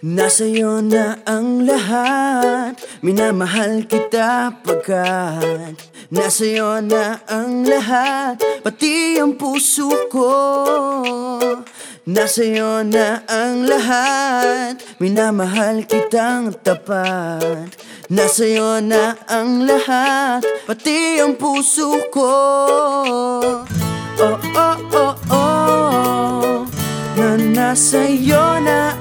Nasa'yo na ang lahat. Minamahal kita pagkat Nasa'yo na ang lahat. Pati ang puso ko Nasa'yo na ang lahat. Minamahal kitang tapat. Nasa'yo na ang lahat. Pati ang puso ko. Oh, oh, oh, oh. Na nasa'yo na ang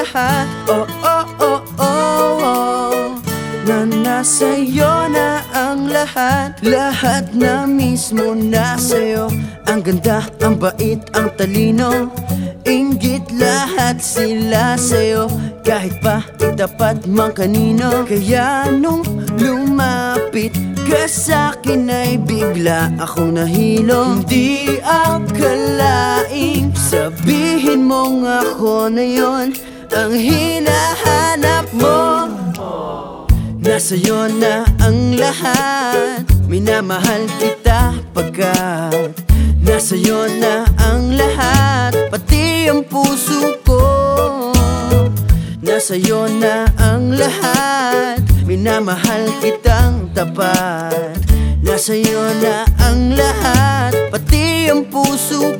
lahat. Oh, oh, oh, oh, oh. Na nasa'yo na ang lahat. Lahat na mismo nasa'yo Ang ganda, ang bait, ang talino. Inggit lahat sila sa'yo. Kahit pa itapat man kanino. Kaya nung lumapit ka sa'kin ay bigla akong nahilo. Hindi akalaing sabihin mong ako na yon Ang hinahanap mo. Nasa'yo na ang lahat. Minamahal kita pagkat Nasa'yo na ang lahat. Pati ang puso ko. Nasa'yo na ang lahat. Minamahal kitang tapat. Nasa'yo na ang lahat. Pati ang puso ko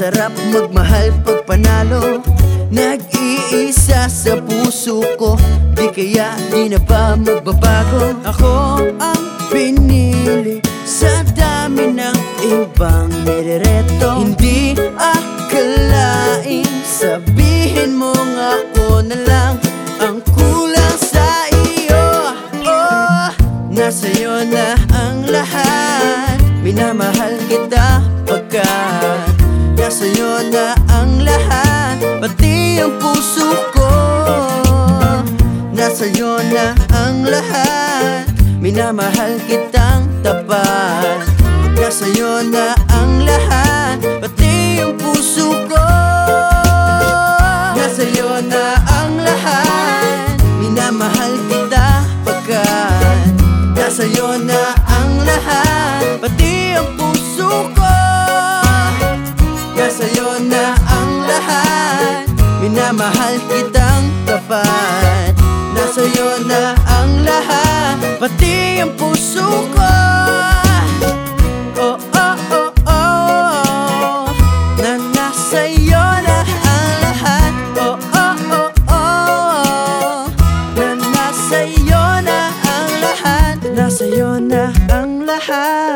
sarap magmahal pag panalo. Nag-iisa sa puso ko Di kaya di na ba magbabago? Ako ang pinili Sa dami ng ibang nirereto. Hindi akalaing Sabihin mong ako na lang Ang kulang sa iyo. Oh, nasa'yo na ang lahat. Minamahal kita na ang lahat Pati ang puso ko. Nasa'yo na ang lahat Minamahal kitang tapat. Nasa'yo na ang lahat na mahal kitang tapat. Nasa'yo na ang lahat Pati ang puso ko. Oh, oh, oh, oh. Na nasa'yo na ang lahat. Oh, oh, oh, oh. Na nasa'yo na ang lahat. Nasa'yo na ang lahat.